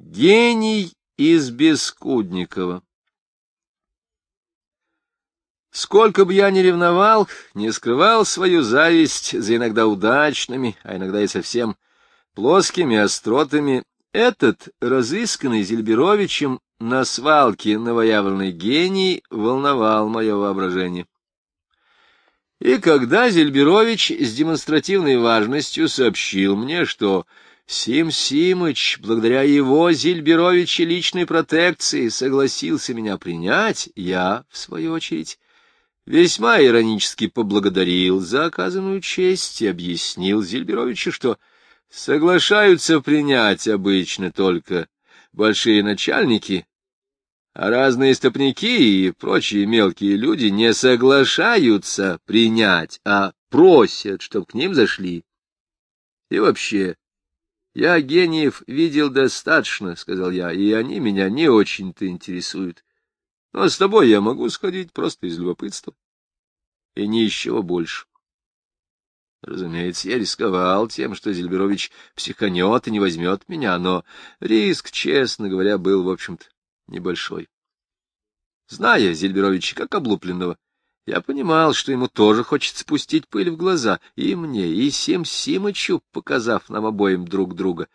Гений из Бескудникова Сколько бы я ни ревновал, не скрывал свою зависть за иногда удачными, а иногда и совсем плоскими остротами, этот, разысканный Зельберовичем на свалке новоявленный гений, волновал мое воображение. И когда Зельберович с демонстративной важностью сообщил мне, что Сим Симыч, благодаря его Зельберовича личной протекции, согласился меня принять, я, в свою очередь, весьма иронически поблагодарил за оказанную честь и объяснил Зельберовичу, что соглашаются принять обычно только большие начальники, а разные стопники и прочие мелкие люди не соглашаются принять, а просят, чтоб к ним зашли. И вообще, я гениев видел достаточно, — сказал я, — и они меня не очень-то интересуют. Но с тобой я могу сходить просто из любопытства. И ни из чего больше. Разумеется, я рисковал тем, что Зельберович психанет и не возьмет меня, но риск, честно говоря, был, в общем-то, небольшой. Зная Зельберовича как облупленного, я понимал, что ему тоже хочется спустить пыль в глаза, и мне, и Сим Симычу, показав нам обоим друг друга,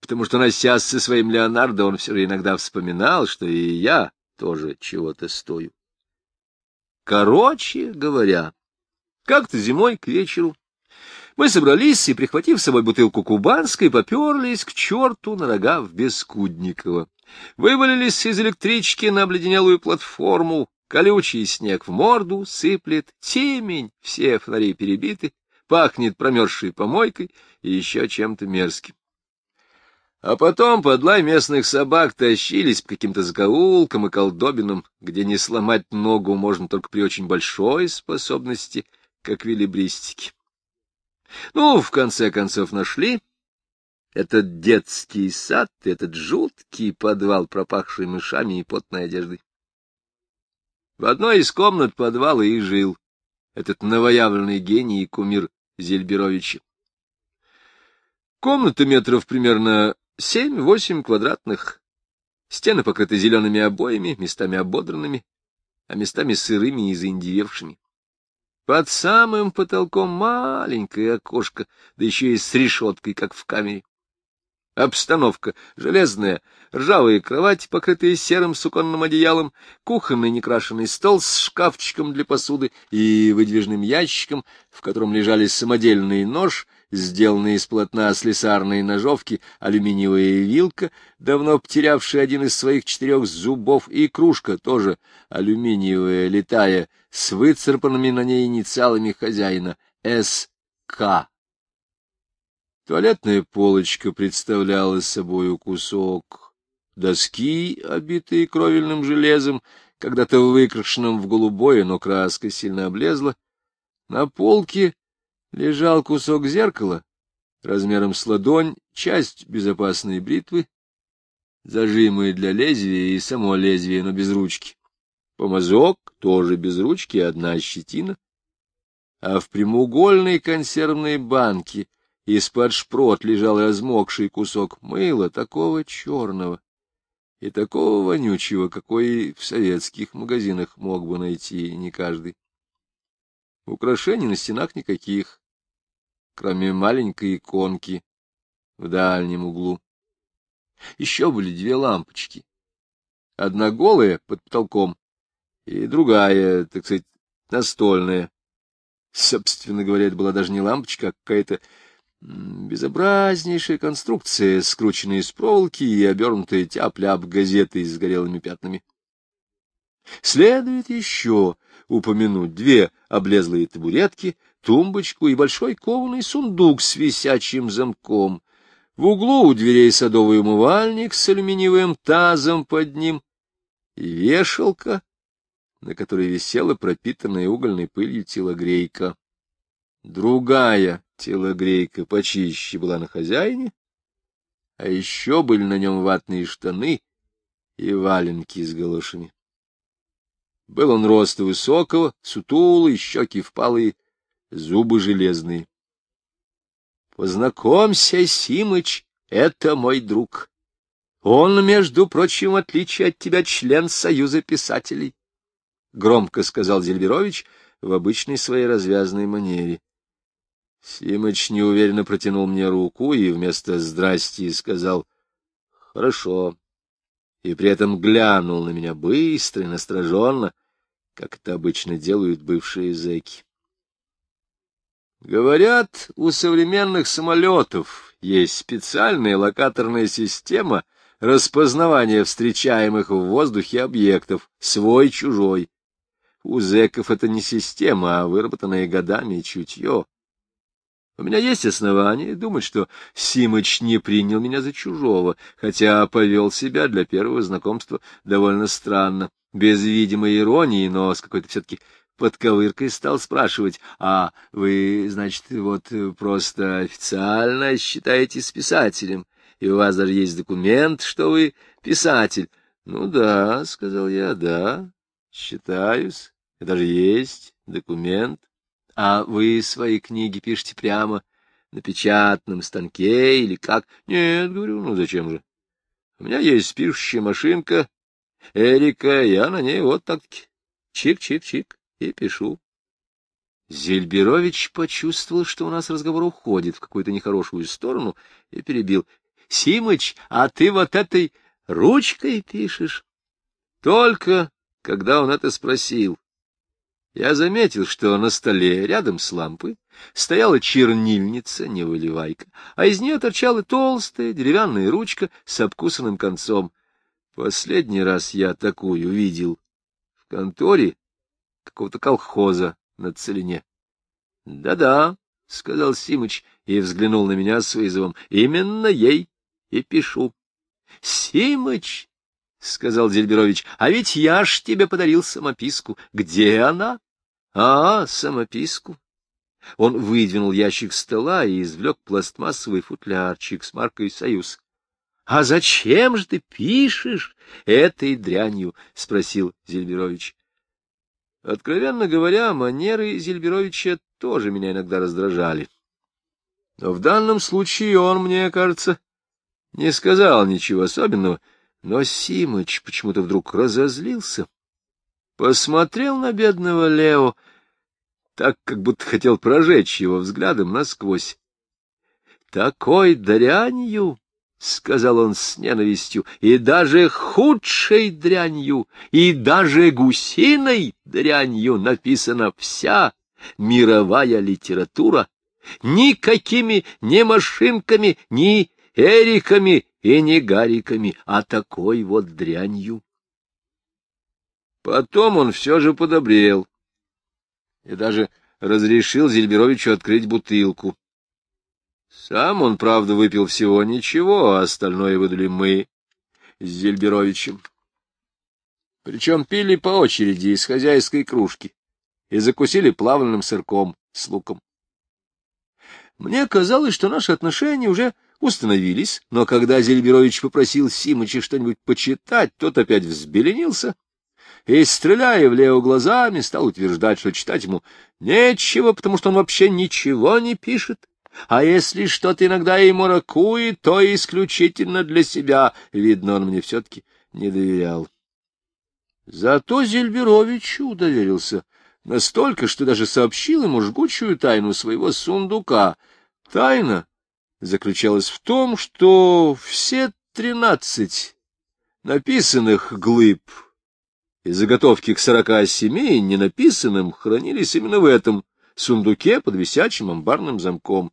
потому что, носясь со своим Леонардо, он все же иногда вспоминал, что и я тоже чего-то стою. Короче говоря, как-то зимой к вечеру мы собрались и, прихватив с собой бутылку кубанской, поперлись к черту на рога в Бескудниково. Вывалились из электрички на обледенелую платформу, Колючий снег в морду сыплет, темень, все фонари перебиты, пахнет промерзшей помойкой и еще чем-то мерзким. А потом под лай местных собак тащились по каким-то закоулкам и колдобинам, где не сломать ногу можно только при очень большой способности, как велибристики. Ну, в конце концов, нашли этот детский сад, этот жуткий подвал, пропахший мышами и потной одеждой. В одной из комнат подвала и жил этот новоявленный гений и кумир Зельберовича. Комната метров примерно семь-восемь квадратных, стены покрыты зелеными обоями, местами ободранными, а местами сырыми и заиндевевшими. Под самым потолком маленькое окошко, да еще и с решеткой, как в камере. Обстановка железная, ржавые кровати, покрытые серым суконным одеялом, кухонный некрашенный стол с шкафчиком для посуды и выдвижным ящиком, в котором лежали самодельный нож, сделанный из полотна слесарной ножовки, алюминиевая вилка, давно потерявшая один из своих четырех зубов, и кружка, тоже алюминиевая, летая, с выцарпанными на ней инициалами хозяина — С.К. Туалетная полочка представляла собой кусок доски, обитой кровельным железом, когда-то выкрашенным в голубое, но краска сильно облезла. На полке лежал кусок зеркала размером с ладонь, часть безопасной бритвы, зажимы для лезвия и само лезвие, но без ручки. Помазок тоже без ручки, одна щетина. А в прямоугольной консервной банке — из-под шпрот лежал размокший кусок мыла, такого черного и такого вонючего, какой в советских магазинах мог бы найти не каждый. Украшений на стенах никаких, кроме маленькой иконки в дальнем углу. Еще были две лампочки. Одна голая под потолком, и другая, так сказать, настольная. Собственно говоря, это была даже не лампочка, а какая-то Безобразнейшая конструкция, скрученная из проволоки и обернутая тяп-ляп газетой с горелыми пятнами. Следует еще упомянуть две облезлые табуретки, тумбочку и большой кованый сундук с висячим замком. В углу у дверей садовый умывальник с алюминиевым тазом под ним и вешалка, на которой висела пропитанная угольной пылью телогрейка. Другая телогрейка почище была на хозяине, а еще были на нем ватные штаны и валенки с галошами. Был он роста высокого, сутулый, щеки впалые, зубы железные. — Познакомься, Симыч, это мой друг. Он, между прочим, в отличие от тебя, член Союза писателей, — громко сказал Зельберович в обычной своей развязной манере. Симыч неуверенно протянул мне руку и вместо «здрасти» сказал «хорошо», и при этом глянул на меня быстро и настороженно, как это обычно делают бывшие зэки. Говорят, у современных самолетов есть специальная локаторная система распознавания встречаемых в воздухе объектов, свой-чужой. У зэков это не система, а выработанное годами чутье. У меня есть основания думать, что Симыч не принял меня за чужого, хотя повел себя для первого знакомства довольно странно, без видимой иронии, но с какой-то все-таки подковыркой стал спрашивать, а вы, значит, вот просто официально считаетесь писателем, и у вас даже есть документ, что вы писатель. Ну да, — сказал я, — да, считаюсь, и даже есть документ. А вы свои книги пишете прямо на печатном станке или как? Нет, говорю, ну зачем же? У меня есть пишущая машинка, Эрика, я на ней вот так-таки чик-чик-чик и пишу. Зельберович почувствовал, что у нас разговор уходит в какую-то нехорошую сторону, и перебил. — Симыч, а ты вот этой ручкой пишешь? Только когда он это спросил, я заметил, что на столе рядом с лампой стояла чернильница, не выливайка, а из нее торчала толстая деревянная ручка с обкусанным концом. Последний раз я такую видел в конторе какого-то колхоза на целине. «Да — Да-да, — сказал Симыч и взглянул на меня с вызовом, — именно ей и пишу. — Симыч, — сказал Зельберович, — а ведь я ж тебе подарил самописку. Где она? — А, самописку. Он выдвинул ящик стола и извлек пластмассовый футлярчик с маркой «Союз». — А зачем же ты пишешь этой дрянью? — спросил Зельберович. Откровенно говоря, манеры Зельберовича тоже меня иногда раздражали. Но в данном случае он, мне кажется, не сказал ничего особенного, но Симыч почему-то вдруг разозлился, посмотрел на бедного Лео, так, как будто хотел прожечь его взглядом насквозь. Такой дрянью — сказал он с ненавистью, — и даже худшей дрянью, и даже гусиной дрянью написана вся мировая литература. Никакими ни машинками, ни эриками и ни гариками, а такой вот дрянью. Потом он все же подобрел и даже разрешил Зельберовичу открыть бутылку. Сам он, правда, выпил всего ничего, а остальное выдали мы с Зельберовичем. Причем пили по очереди из хозяйской кружки и закусили плавленным сырком с луком. Мне казалось, что наши отношения уже установились, но когда Зельберович попросил Симыча что-нибудь почитать, тот опять взбеленился и, стреляя в Лео глазами, стал утверждать, что читать ему нечего, потому что он вообще ничего не пишет а если что-то иногда ему ракует, то исключительно для себя. Видно, он мне все-таки не доверял. Зато Зельберовичу доверился настолько, что даже сообщил ему жгучую тайну своего сундука. Тайна заключалась в том, что все тринадцать написанных глыб и заготовки к сорока семи ненаписанным хранились именно в этом сундуке под висячим амбарным замком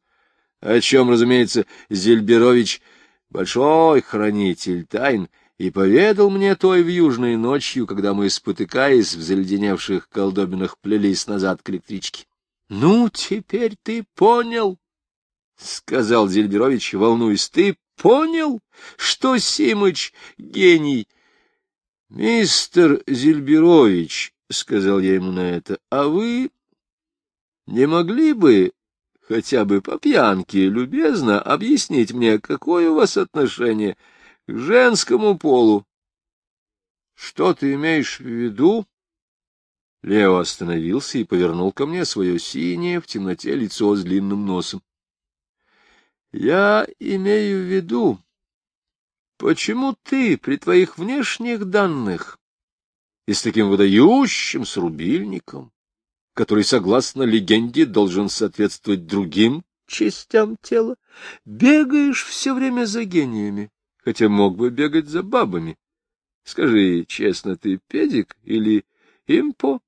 о чем, разумеется, Зельберович, большой хранитель тайн, и поведал мне той в южной ночью, когда мы, спотыкаясь в заледеневших колдобинах, плелись назад к электричке. — Ну, теперь ты понял, — сказал Зельберович, волнуясь, — ты понял, что Симыч гений? — Мистер Зельберович, — сказал я ему на это, — а вы не могли бы хотя бы по пьянке, любезно объяснить мне, какое у вас отношение к женскому полу. — Что ты имеешь в виду? Лео остановился и повернул ко мне свое синее в темноте лицо с длинным носом. — Я имею в виду, почему ты при твоих внешних данных и с таким выдающимся рубильником, который, согласно легенде, должен соответствовать другим частям тела, бегаешь все время за гениями, хотя мог бы бегать за бабами? Скажи честно, ты педик или импо?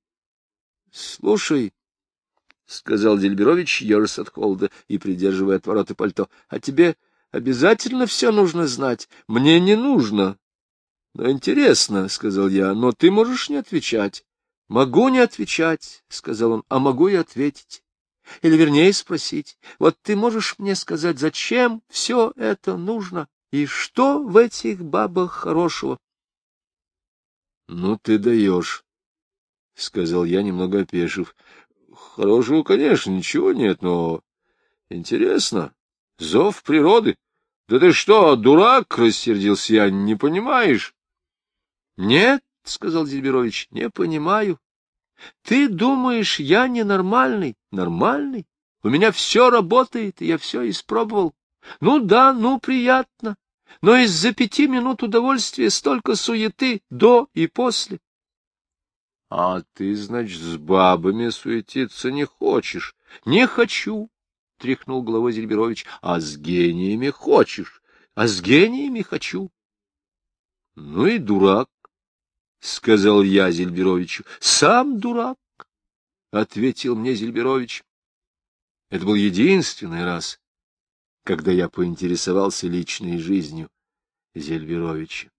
— Слушай, — сказал Дельберович, ежась от холода и придерживая отвороты пальто, — а тебе обязательно все нужно знать? Мне не нужно. — Но интересно, — сказал я, — но ты можешь не отвечать. — Могу не отвечать, — сказал он, — а могу и ответить. Или, вернее, спросить, вот ты можешь мне сказать, зачем все это нужно и что в этих бабах хорошего? — Ну, ты даешь, — сказал я, немного опешив. — Хорошего, конечно, ничего нет, но интересно. Зов природы. Да ты что, дурак, — рассердился я, — не понимаешь? — Нет, — сказал Зельберович, — не понимаю. Ты думаешь, я ненормальный? Нормальный? У меня все работает, и я все испробовал. Ну да, ну приятно но из-за пяти минут удовольствия столько суеты до и после. — А ты, значит, с бабами суетиться не хочешь? — Не хочу, — тряхнул головой Зельберович. — А с гениями хочешь? — А с гениями хочу. — Ну и дурак, — сказал я Зельберовичу. — Сам дурак, — ответил мне Зельберович. Это был единственный раз, когда я поинтересовался личной жизнью Зельберовича.